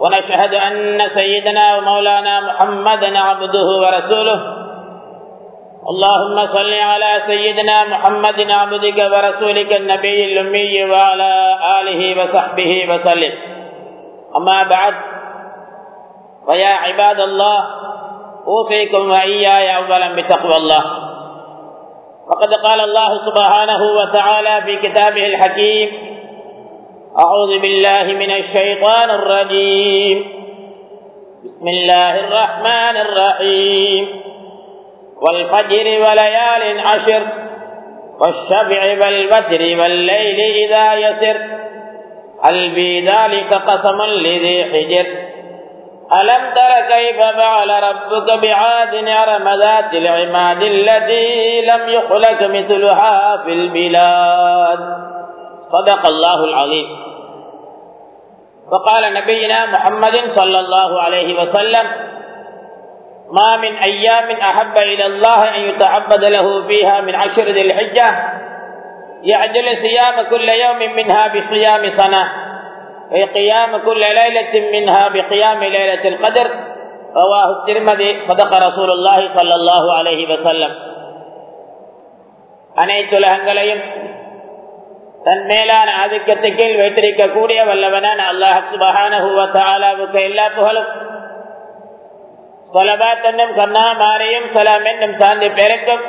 ونشهد أن سيدنا ومولانا محمدا عبده ورسوله. اللهم صل على سيدنا محمد عبدك ورسولك النبي الأمي وعلى آله وصحبه وسلم. أما بعد ويا عباد الله أوصيكم وإياي أولا بتقوى الله. وقد قال الله سبحانه وتعالى في كتابه الحكيم أعوذ بالله من الشيطان الرجيم. بسم الله الرحمن الرحيم. والفجر وليال عشر والشبع والبتر والليل إذا يسر. هل في ذلك قسم لذي حجر؟ ألم تر كيف فعل ربك بعاد أرم ذات العماد التي لم يخلق مثلها في البلاد؟ صدق الله العظيم. وقال نبينا محمد صلى الله عليه وسلم ما من أيام أحب إلى الله أن يتعبد له فيها من عشر ذي الحجة يعجل صيام كل يوم منها بصيام سنة وقيام كل ليلة منها بقيام ليلة القدر رواه الترمذي صدق رسول الله صلى الله عليه وسلم அனைத்து உலகங்களையும் தன் மேலான ஆதிக்கத்தை கீழ் வைத்திருக்கக்கூடிய வல்லவனான அல்லாஹானுக்கு எல்லா புகழும். சொலபாத் என்னும் சலாம் என்னும் சாந்தி பெருக்கும்.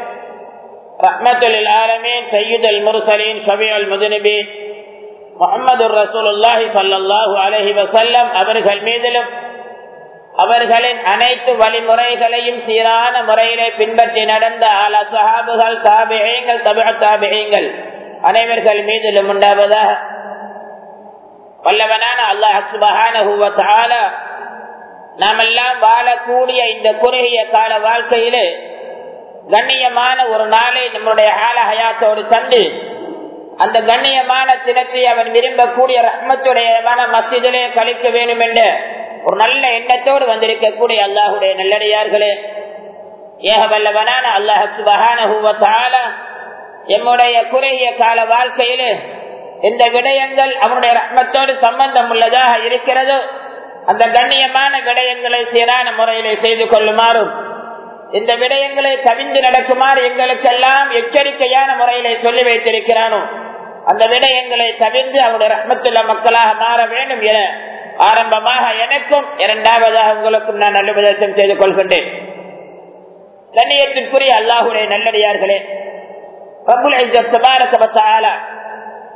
ரஹ்மத்துல் ஆலமீன் சையீத் அல் முர்சலீன் ஷபி அல் முதுநபீன் முகமது ரசூலுல்லாஹி சல்லாஹூ அலஹி வசல்லம் அவர்கள் மீதிலும் அவர்களின் அனைத்து வழிமுறைகளையும் சீரான முறையிலே பின்பற்றி நடந்த ஆல சஹாபுகள் அனைவர்கள் மீதிலும் உண்டாவதாக வல்லவனான அல்லாஹ் நாம் நாமெல்லாம் வாழக்கூடிய இந்த குறுகிய கால வாழ்க்கையிலே கண்ணியமான ஒரு நாளை நம்முடைய ஆல ஹயாத்தோடு தந்து அந்த கண்ணியமான தினத்தை அவன் விரும்பக்கூடிய ரஹ்மத்துடைய மசிதிலே கழிக்க வேண்டும் என்ற ஒரு நல்ல எண்ணத்தோடு வந்திருக்கக்கூடிய அல்லாஹுடைய நல்லடியார்களே. ஏக வல்லவனான அல்லாஹ் சுபகான எம்முடைய குறுகிய கால வாழ்க்கையில் இந்த விடயங்கள் அவனுடைய ரத்னத்தோடு சம்பந்தம் உள்ளதாக இருக்கிறதோ. அந்த கண்ணியமான விடயங்களை சீரான முறையிலே செய்து கொள்ளுமாறும் இந்த விடயங்களை கவிந்து நடக்குமாறு எங்களுக்கெல்லாம் எச்சரிக்கையான முறையிலே சொல்லி வைத்திருக்கிறானோ அந்த விடயங்களை தவிர்த்து அவருடைய ரத்னத்துள்ள மக்களாக மாற வேண்டும் என ஆரம்பமாக எனக்கும் இரண்டாவதாக உங்களுக்கும் நான் நல்லுபதம் செய்து கொள்கின்றேன். கண்ணியத்திற்குரிய அல்லாஹுடைய நல்லடியார்களே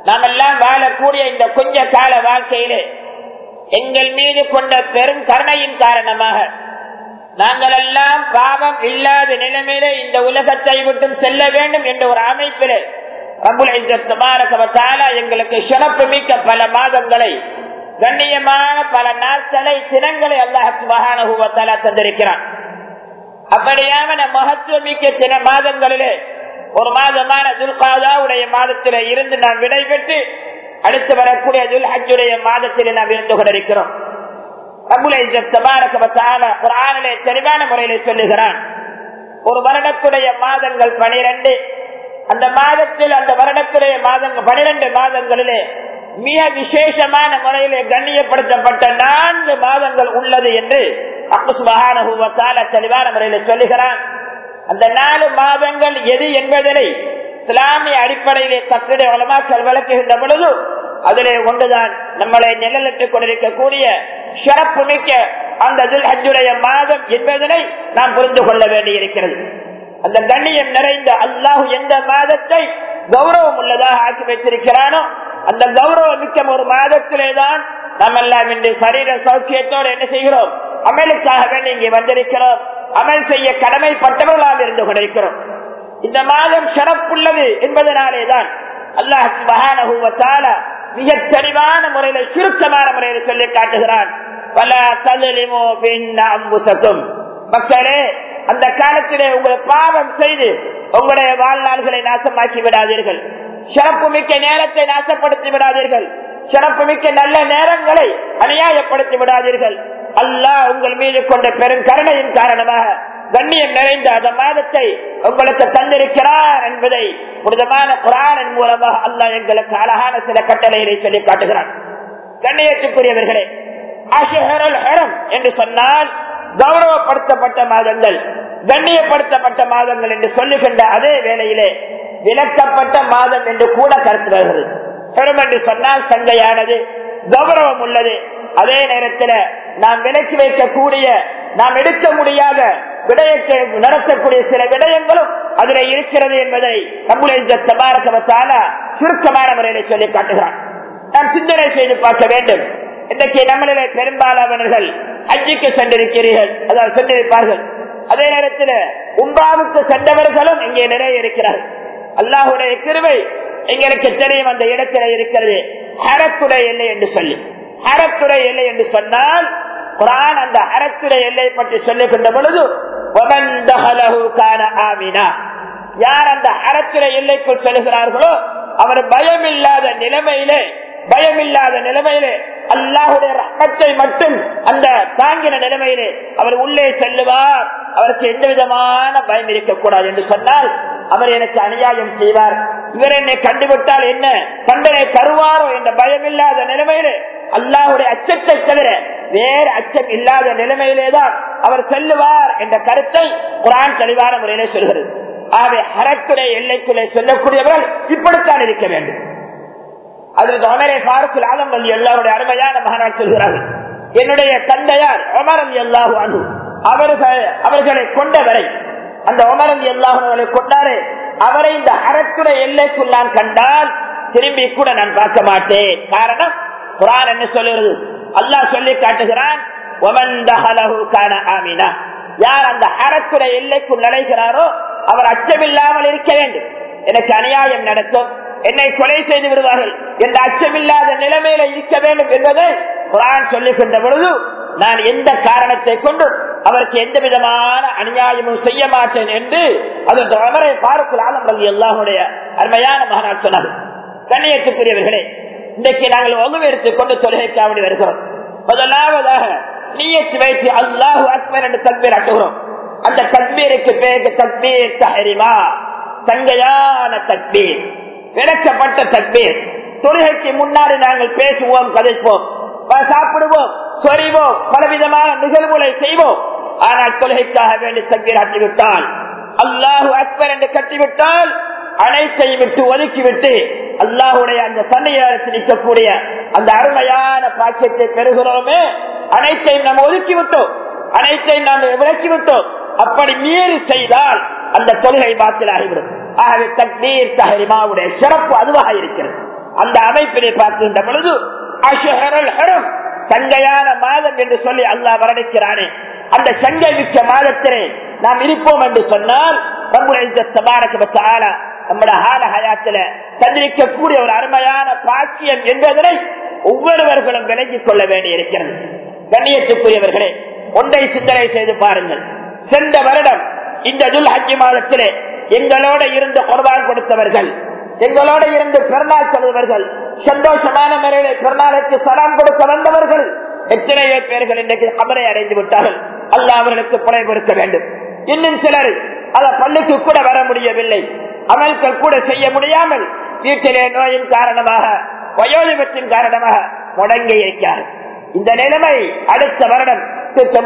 நாம் எல்லாம் வாழக்கூடிய இந்த கொஞ்ச கால வாழ்க்கையிலே எங்கள் மீது கொண்ட பெரும் கருணையின் காரணமாக நாங்கள் எல்லாம் பாவம் இல்லாத நிலைமையிலே இந்த உலகத்தை விட்டும் செல்ல வேண்டும் என்ற ஒரு அமைப்பிலே எங்களுக்கு சிறப்பு மிக்க பல மாதங்களை கண்ணியமான பல நாட்களை தினங்களை அல்லாஹால தந்திருக்கிறான். அப்படியான மகத்துவமிக்க சில மாதங்களிலே ஒரு மாதமான துல்காதாவுடைய மாதத்தில இருந்து நாம் விடைபெற்று அடுத்து வரக்கூடிய துல்ஹஜுடைய மாதத்தில் நாம் இருந்து கொண்டிருக்கிறோம். தெளிவான முறையில சொல்லுகிறான். ஒரு வருடத்துடைய மாதங்கள் பனிரெண்டு. அந்த மாதத்தில் அந்த வருடத்துடைய மாதங்கள் பனிரெண்டு மாதங்களிலே மிக விசேஷமான முறையிலே கண்ணியப்படுத்தப்பட்ட நான்கு மாதங்கள் உள்ளது என்று அக்குசுபகான தெளிவான முறையில சொல்லுகிறான். அந்த நாலு மாதங்கள் எது என்பதனை இஸ்லாமிய அடிப்படையிலே தத்துடைய வளமாக்கல் விளக்குகின்ற பொழுது அதிலே ஒன்றுதான் நம்மளை நிழலிட்டுக் கொண்டிருக்கக்கூடிய சிறப்பு மிக்க அந்த ஹஜ்ஜுடைய மாதம் என்பதனை நாம் புரிந்து கொள்ள வேண்டியிருக்கிறது. அந்த கண்ணியம் நிறைந்த அல்லாஹு எந்த மாதத்தை கௌரவம் உள்ளதாக ஆக்கி வைத்திருக்கிறானோ அந்த கௌரவம் மிக்க ஒரு மாதத்திலே தான் நாம் எல்லாம் இன்று சரீர சௌக்கியத்தோடு என்ன செய்கிறோம்? அமலுக்காக வேண்டி இங்கே வந்திருக்கிறோம். அமல் செய்ய கடமைப்பட்டவர்களாக இருந்து கொண்டிருக்கிறோம். இந்த மாதம் சிறப்புள்ளது என்பதனாலே தான் அல்லாஹ் மிக தெளிவான முறையில சுருக்கமான முறையில் சொல்லி காட்டுகிறான். பல தலிமோ மக்களே அந்த காலத்திலே உங்களை பாவம் செய்து உங்களுடைய வாழ்நாள்களை நாசமாக்கி விடாதீர்கள். சிறப்பு மிக்க நேரத்தை நாசப்படுத்தி விடாதீர்கள். சிறப்பு மிக்க நல்ல நேரங்களை அநியாயப்படுத்தி விடாதீர்கள். அல்லாஹ் உங்கள் மீது கொண்ட பெரும் கருணையின் காரணமாக கண்ணியம் நிறைந்த அந்த மாதத்தை உங்களுக்கு தந்திருக்கிறார் என்பதை புனிதமான குரானின் மூலமாக அல்லாஹ் எங்களுக்கு அழகான சில கட்டளைகளை சொல்லி காட்டுகிறான். கண்ணியத்துக்குரியவர்களே அஷஹருல் என்று சொன்னால் கௌரவப்படுத்தப்பட்ட மாதங்கள் கண்ணியப்படுத்தப்பட்ட மாதங்கள் என்று சொல்லுகின்ற அதே வேளையிலே விளக்கப்பட்ட மாதம் என்று கூட கருத்து வருகிறது பெரும் என்று சொன்னால் சங்கையானது கௌரவம் உள்ளது அதே நேரத்தில் நாம் விலக்கி வைக்கக்கூடிய நாம் எடுக்க முடியாத விடயத்தை நடத்தக்கூடிய சில விடயங்களும் அதில் இருக்கிறது என்பதை நம்முடைய சபாரகவத்தால சுருக்கமான முறையில் சொல்லி காட்டுகிறான் நாம் சிந்தனை செய்து பார்க்க வேண்டும். இன்றைக்கு நம்மளிலே பெரும்பாலானவர்கள் அஜிக்கு சென்றிருக்கிறீர்கள். அதாவது சென்றிருப்பார்கள். அதே நேரத்தில் உம்பாவுக்கு சென்றவர்களும் இங்கே நிறைய இருக்கிறார்கள். அல்லாஹுடைய கிருவை எங்களுக்கு தெரியும் அந்த இடத்திலே இருக்கிறது. ஹரத்துடைய எல்லை என்று சொல்லி. அறத்துறை எல்லை என்று சொன்னால் குரான் அந்த அறத்துறை எல்லை பற்றி சொல்லுகின்ற பொழுது யார் அந்த அறத்துறை எல்லைக்குள் செல்கிறார்களோ அவர் பயமில்லாத நிலைமையிலே பயமில்லாத நிலைமையிலே அல்லாஹுடைய ரத்தத்தை மட்டும் அந்த தாங்கின நிலைமையிலே அவர் உள்ளே செல்லுவார். அவருக்கு எந்த விதமான பயம் இருக்கக்கூடாது என்று சொன்னால் அவர் எனக்கு அநியாயம் செய்வார். இவர் என்னை கண்டுவிட்டால் என்ன? தண்டனை தருவாரோ என்ற பயமில்லாத நிலைமையிலே அல்லாஹுடைய அச்சத்தை தவிர வேறு அச்சம் இல்லாத நிலைமையிலேதான் அவர் செல்லுவார் என்ற கருத்தை குரான் தெளிவான முறையிலே சொல்கிறது. ஆகவே ஹரத்துடைய எல்லைக்குள்ளே செல்லக்கூடியவர்கள் இப்படித்தான் இருக்க வேண்டும். அதில் அமரே பாரத்தில் ஆலம் அல்லி எல்லாருடைய அருமையான மகனால் சொல்கிறார்கள் என்னுடைய தந்தையார் அமரம் அலி அவர்கள் அவர்களை கொண்டவரை அந்த ஒமர் எல்லாமே கொண்டாரு அவரை இந்த அறத்துடைய எல்லைக்குள் நான் கண்டால் திரும்பி கூட நான் பார்க்க மாட்டேன். காரணம் குரான் என்ன சொல்லுறது அல்லாஹ் சொல்லி காட்டுகிறான் யார் அந்த அறத்துறை எல்லைக்குள் நடைகிறாரோ அவர் அச்சமில்லாமல் இருக்க வேண்டும். எனக்கு அநியாயம் நடக்கும். என்னை கொலை செய்து விடுவார்கள். என்ற அச்சமில்லாத நிலைமையில இருக்க வேண்டும் என்பதை குரான் சொல்லுகின்ற பொழுது நான் எந்த காரணத்தை கொண்டு அவருக்கு எந்த விதமான அநியாயமும் செய்ய மாட்டேன் என்று அதற்கு அவரை பாருக்குள் அல்லி எல்லாருடைய அருமையான மகனார் சொன்னார். கண்ணியத்துக்குரியவர்களே இன்றைக்கு நாங்கள் ஒழுங்கு எடுத்துக் கொண்டு தொழுகைக்காவடி வருகிறோம். முதலாவதாக நீயத்து வைத்து அல்லாஹு அக்பர் என்று தக்பீர் அட்டுகிறோம். அந்த தக்பீருக்கு பேருக்கு தக்பீர் தஹரிமா தங்கையான தக்பீர் விளக்கப்பட்ட தக்பீர். தொழுகைக்கு முன்னாடி நாங்கள் பேசுவோம் கதைப்போம். சாப்பிடுவோம் சொறிவோம் பலவிதமான நிகழ்வுகளை செய்வோம். ஆனால் கொள்கைக்காக வேண்டி தக்பீர் ஆட்டிவிட்டால் அல்லாஹு அக்பர் என்று கட்டிவிட்டால் அனைத்தையும் விட்டு ஒதுக்கிவிட்டு அல்லாஹுடைய அந்த சன்னியாரத்தில் நிற்கக்கூடிய அந்த அருமையான பாக்கியத்தை பெறுகிறோமே. அனைத்தையும் நாம் ஒதுக்கி விட்டோம் அனைத்தையும் நாம் விளக்கிவிட்டோம். அப்படி மீறி செய்தால் அந்த தொழுகை பாத்திலாகிவிடும். ஆகவே தக்பீர் தஹரிமாவுடைய சிறப்பு அதுவாக இருக்கிறது. அந்த அமைப்பினை பார்க்கின்ற பொழுது சங்கையான மாதம் என்று சொல்லி அல்லாஹ் வரணிக்கிறானே. அந்த சங்கை மிக்க மாதத்திலே நாம் இருப்போம் என்று சொன்னால் நம்முடைய ஹால ஹயாத்தில தந்திரிக்கக்கூடிய ஒரு அருமையான பாக்கியம் என்பதனை ஒவ்வொருவர்களும் விளங்கிக் கொள்ள வேண்டி இருக்கிறது கண்ணியத்துக்குரியவர்களே ஒன்றை சிந்தனை செய்து பாருங்கள். சென்ற வருடம் இந்த துல் ஹஜ்ஜி மாதத்திலே எங்களோட இருந்து குர்பான் கொடுத்தவர்கள் எங்களோட இருந்து பெருநாள் செல்வர்கள் சந்தோஷமான முறையிலே பெருநாளுக்கு சலாம் கொடுக்க வந்தவர்கள் எத்தனையோ பேர்கள் இன்றைக்கு கபரை அடைந்து விட்டார்கள். அல்ல அவர்களுக்கு புனை கொடுக்க வேண்டும். இன்னும் சிலர் அத பள்ளிக்கு கூட வர முடியவில்லை. அமல்கள் கூட செய்ய முடியாமல் வீட்டிலே நோயின் காரணமாக வயோதிபத்தின் காரணமாக முடங்கி இருக்கிறார் இந்த நிலைமை அடுத்த வருடம்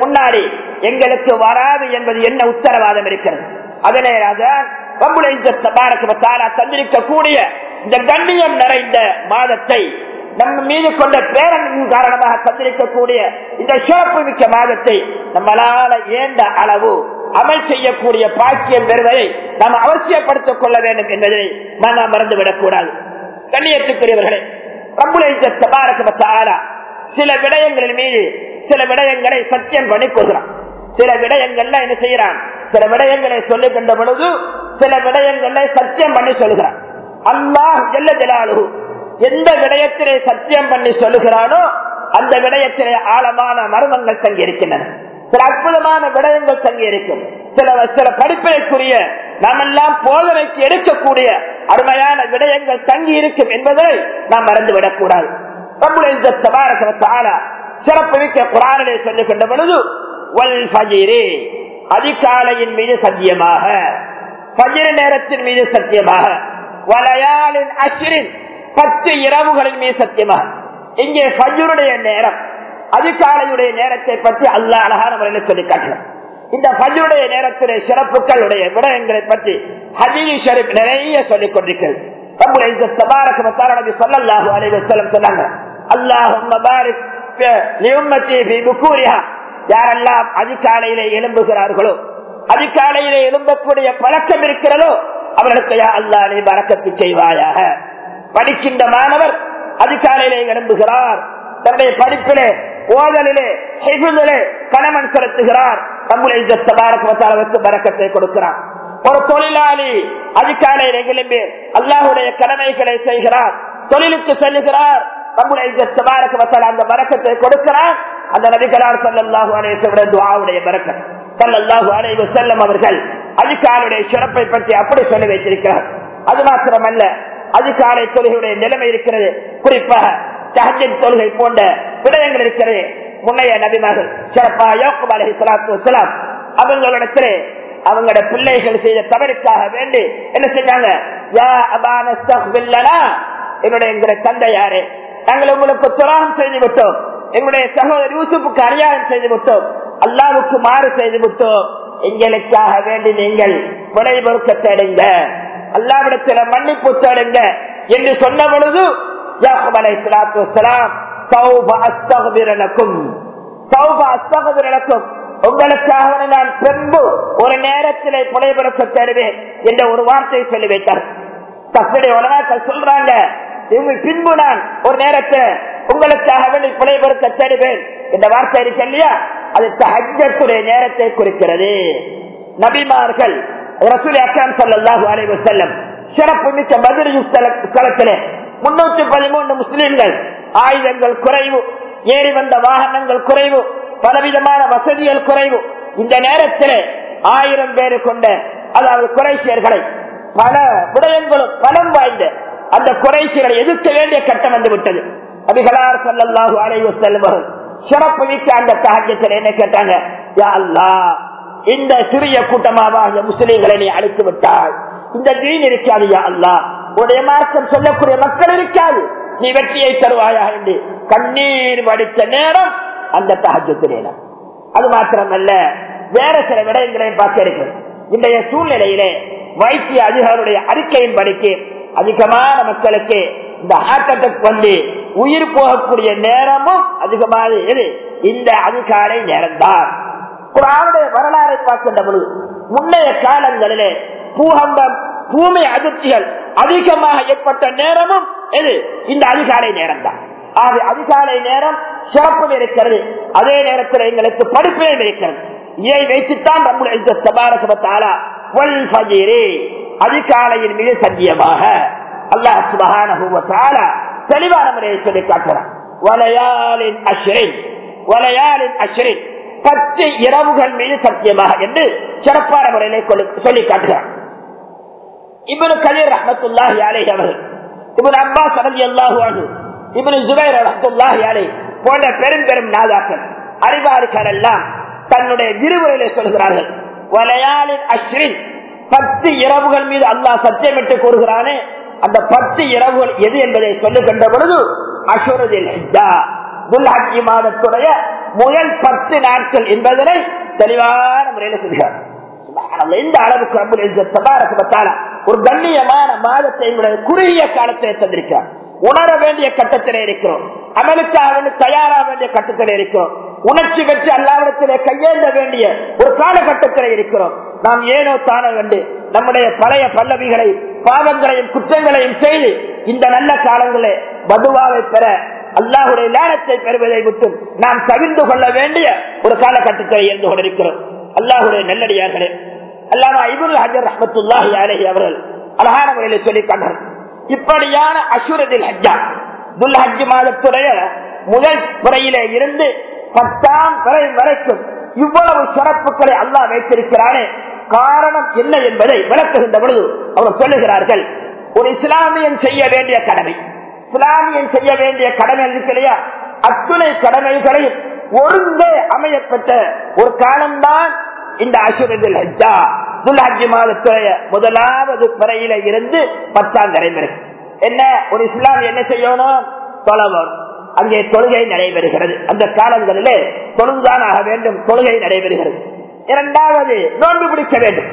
முன்னாடி எங்களுக்கு வராது என்பது என்ன உத்தரவாதம் இருக்கிறது? அதனே தந்திருக்கக்கூடிய இந்த கண்ணியம் நிறைந்த மாதத்தை நம்ம மீது கொண்ட பேரன் காரணமாக தந்திருக்கக்கூடிய இந்த சிறப்பு மிக்க மாதத்தை நம்மளால ஏண்ட அளவு அமல் செய்யக்கூடிய பாக்கியம் பெறுவதை நாம் அவசியப்படுத்திக் கொள்ள வேண்டும் என்பதை நாம் மறந்துவிடக் கூடாது. கண்ணியத்துக்குரியவர்களே ரப்புல சில விடயங்களின் மீது சில விடயங்களை சத்தியம் பண்ணி கொள்கிறான். சில விடயங்கள்ல என்ன செய்யறான்? சில விடயங்களை சொல்லுகின்ற பொழுது சில விடயங்களை சத்தியம் பண்ணி சொல்லுகிறான் அல்லாஹ் ஜெல்ல ஜலாலு எந்த விடயத்திலே சத்தியம் பண்ணி சொல்லுகிறானோ அந்த விடயத்திலே ஆழமான மர்மங்கள் தங்கி இருக்கின்றன. சில அற்புதமான விடயங்கள் தங்கி இருக்கும். சில சில படிப்பினைக்குரிய நாம் எல்லாம் போதனைக்கு எடுக்கக்கூடிய அருமையான விடயங்கள் தங்கி இருக்கும் என்பதை நாம் மறந்துவிடக் கூடாது நம்முடைய இந்த தபாரகத்தால சிறப்பு மிக்க குரானிலே சொல்லுகின்ற பொழுது அதிகாலையின் மீது சத்தியமாக. பஜிர நேரத்தின் மீது சத்தியமாக. வளையாளின் அச்சிரின் பத்து இரவுகளின் மீது சத்தியமாக. இங்கே பஜுருடைய நேரம். அதிகாலையுடைய நேரத்தை பற்றி அல்ல அழகான முறையில் சொல்லி காட்டலாம் இந்த பஜருடைய நேரத்துடைய சிறப்புகளுடைய விடயங்களை பற்றி ஹஜீ ஷரீப் நிறைய சொல்லிக் கொண்டிருக்கிறது. நம்முடைய இந்த தபாரக மத்தாரநபி சொல்லல்லாஹு அலைஹி சொன்னாங்க அல்லாஹும்ம பாரிக் லியும்மத்தி ஃபீ யாரெல்லாம் அதிகாலையிலே எழும்புகிறார்களோ அதிகாலையிலே எழும்பக்கூடிய பழக்கம் இருக்கிறதோ அவர்களுக்கு யா அல்லா நீ பறக்கத்து செய்வாயாக. படிக்கின்ற மாணவர் அதிகாலையிலே எழும்புகிறார். தன்னுடைய படிப்பிலே ஓதலிலே செய்வதிலே கணவன் செலுத்துகிறார். நம்முடைய தபாரக்கு பறக்கத்தை கொடுக்கிறார். ஒரு தொழிலாளி அதிகாலையிலே எழும்பி அல்லாஹுடைய கடமைகளை செய்கிறார். தொழிலுக்கு செல்லுகிறார் நம்முடைய தபாரக்கு அந்த வரக்கத்தை கொடுக்கிறார். அந்த நபிகளார் சல்லாஹு அலைய துவாவுடைய பறக்கம் சல்லாஹு அலைவு செல்லம் அவர்கள் அதிகாலுடைய சிறப்பை பற்றி அப்படி சொல்லி வைத்திருக்கிறார் அது மாத்திரமல்ல அதிகாலை தொழுகையுடைய நிலைமை இருக்கிறது. குறிப்பாக சஹஜின் தொழுகை போன்ற விடயங்கள் இருக்கிறது. முன்னைய நபிமார்கள் சிறப்பாக யோகம் அலஹி சலாத்து வலாம் அவங்களிடத்திலே அவங்களோட பிள்ளைகள் செய்த தவறுக்காக வேண்டி என்ன செஞ்சாங்க என்னுடைய எங்களுடைய தந்தை யாரு நாங்கள் உங்களுக்கு துரோகம் செய்து விட்டோம் எங்களுடைய சகோதரர் யூசுப்புக்கு அநியாயம் செய்து விட்டோம். அல்லாவுக்கு மாறு செய்து விட்டோம். எங்களுக்காக வேண்டி நீங்கள் கொலை பொறுக்க தேடுங்க அல்லாவிடத்தில் மன்னிப்பு தேடுங்க என்று சொன்ன பொழுது யாஹப் அலை சலாத்து வலாம் உங்களுக்காக நான் பின்பு ஒரு நேரத்திலே கொலை பொறுக்க என்ற ஒரு வார்த்தையை சொல்லி வைத்தார் தஸ்னுடைய உலகத்தில் சொல்றாங்க இவங்க பின்பு நான் ஒரு நேரத்தில் உங்களுக்காக வேண்டி பிழை பொறுக்க தேடுவேன். என்ற வார்த்தை இருக்கு இல்லையா அது தஹஜத்துடைய நேரத்தை குறிக்கிறது. நபிமார்கள் ரசூல் அக்கான் சல்லாஹூ அலைவு செல்லம் சிறப்பு மிக்க பதில் களத்திலே முன்னூத்தி பதிமூன்று முஸ்லீம்கள் ஆயுதங்கள் குறைவு ஏறி வந்த வாகனங்கள் குறைவு பலவிதமான வசதிகள் குறைவு. இந்த நேரத்திலே ஆயிரம் பேரு கொண்ட அதாவது குறைசியர்களை பல விடயங்களும் பலம் வாய்ந்த அந்த குறைசியர்களை எதிர்க்க வேண்டிய கட்டம் வந்து விட்டது. அபிகலார் சல்லாஹூ அலைவு செல்லும் சிறப்பு மிக்க அந்த தகஜத்தில் என்ன கேட்டாங்க? யா அல்லா இந்த சிறிய கூட்டமாக முஸ்லீம்களை நீ அழைத்து விட்டாய். இந்த தீன் இருக்காது யா அல்லா. உடைய மார்க்கம் சொல்லக்கூடிய மக்கள் இருக்காது. நீ வெற்றியை தருவாயா என்று கண்ணீர் வடித்த நேரம் அந்த தகஜத்து நேரம் அது மாத்திரமல்ல வேற சில விடயங்களையும் பார்க்க இருக்கு இன்றைய சூழ்நிலையிலே வைத்திய அதிகாரியுடைய அறிக்கையின் படிக்கு அதிகமான மக்களுக்கு இந்த ஹார்ட் அட்டாக் வந்து உயிர் போகக்கூடிய நேரமும் அதிகமாக எது இந்த அதிகாலை நேரம்தான். குரானுடைய வரலாறை பார்க்கின்ற பொழுது முன்னைய காலங்களிலே பூகம்பம் பூமி அதிர்ச்சிகள் அதிகமாக ஏற்பட்ட நேரமும் எது இந்த அதிகாலை நேரம் தான் ஆக அதிகாலை நேரம் சிறப்பு இருக்கிறது. அதே நேரத்தில் எங்களுக்கு படிப்பினை இருக்கிறது. இதை வைத்துத்தான் நம்முடைய தபாரகத்தாலா அதிகாலையின் மீது சத்தியமாக. அல்லாஹ் சுபகான தெளிவான முறையை சொல்லி காட்டுறான் வலையாளின் அஷ்ரின் வலையாளின் அஷ்ரின் பத்து இரவுகள் மீது சத்தியமாக என்று சிறப்பான முறையிலே சொல்லி காட்டுகிறார். இவனு கலீர் ரஹமத்துல்லாஹி அலை அவர்கள் இவன் அப்பாஸ் அலி அல்லாஹு இவனு ஜுபைர் ரஹமத்துல்லாஹி அலை போன்ற பெரும் பெரும் நாதாக்கள் அறிவாளிகள் எல்லாம் தன்னுடைய விரிவுரையிலே சொல்கிறார்கள். வலையாளின் அஸ்ரின் பத்து இரவுகள் மீது அல்லாஹ் சத்தியமிட்டு கூறுகிறானே அந்த பத்து இரவுகள் எது என்பதை சொல்லுகின்ற பொழுது அசுரதில் துல்ஹி மாதத்துடைய முதல் பத்து நாட்கள் என்பதனை தெளிவான முறையில் சொல்கிறார். இந்த அளவுக்கு ஒரு கண்ணியமான மாதத்தை குறுகிய காலத்தை தந்திருக்கிறார். உணர வேண்டிய கட்டத்திலே இருக்கிறோம். அமெரிக்காவின் தயாரா வேண்டிய கட்டத்திலே இருக்கிறோம். உணர்ச்சி பெற்று அல்லாவிடத்திலே கையேந்த வேண்டிய ஒரு காலகட்டத்திலே இருக்கிறோம். நாம் ஏனோ தான வேண்டு நம்முடைய பழைய பல்லவிகளை பாவங்களையும் குற்றங்களையும் செய்து இந்த நல்ல காலங்களே பதுவாவை பெற அல்லாஹுடைய லேனத்தை பெறுவதை விட்டு நாம் தவிர்ந்து கொள்ள வேண்டிய ஒரு காலகட்டத்தை இருந்து கொண்டிருக்கிறோம். அல்லாஹுடைய நல்லடியார்களே அல்லாமா இபுல் ஹஜர் ரஹமத்துல்லாஹி அலஹி அவர்கள் அழகான முறையில் சொல்லி கண்டார் இப்படியான அசுரதில் ஹஜ்ஜா துல் ஹஜ் மாதத்துடைய முதல் முறையிலே இருந்து பத்தாம் பிறை வரைக்கும் இவ்வளவு சிறப்புகளை அல்லாஹ் வைத்திருக்கிறானே. காரணம் என்ன என்பதை விளக்குகின்ற பொழுது அவர் சொல்லுகிறார்கள் ஒரு இஸ்லாமியன் செய்ய வேண்டிய கடமை. இஸ்லாமியன் செய்ய வேண்டிய கடமை இருக்கிறையா அத்துணை கடமைகளையும் ஒருங்கே அமையப்பட்ட ஒரு காலம்தான் இந்த அசுரதில் ஹஜ்ஜா. துல்ஹஜ் மாதத்துடைய முதலாவது பிறையில இருந்து பத்தாம் நடைபெறும் என்ன? ஒரு இஸ்லாம் என்ன செய்யணும்? தொலைவர் அங்கே தொழுகை நடைபெறுகிறது. அந்த காலங்களிலே தொழுதுதான் ஆக வேண்டும். தொழுகை நடைபெறுகிறது. இரண்டாவது நோன்பு பிடிக்க வேண்டும்.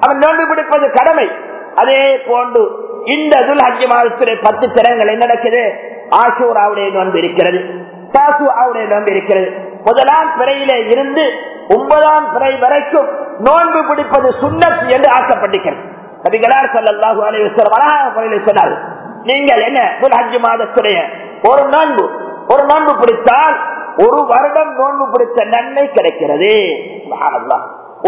அவன் நோன்பு பிடிப்பது கடமை. அதே போன்று இந்த துல்ஹஜ் மாதத்துடைய பத்து திறன்கள் என்ன நடக்குது? ஆசூராவுடைய நோன்பு இருக்கிறது. தாசுவாவுடைய நோன்பு இருக்கிறது. முதலாம் பிறையிலே இருந்து ஒன்பதாம் பிறை வரைக்கும் நோன்பு பிடிப்பது சுண்ணத் என்று ஆசைப்பட்டிருக்கிறது. நபிகளார் சல்லாஹு அலைவசம் அழகாக முறையில் சொன்னார் நீங்கள் என்ன துல்ஹஜ் மாதத்துடைய ஒரு நோன்பு ஒரு நோன்பு பிடித்தால் ஒரு வருடம் நோன்பு பிடித்த நன்மை கிடைக்கிறது.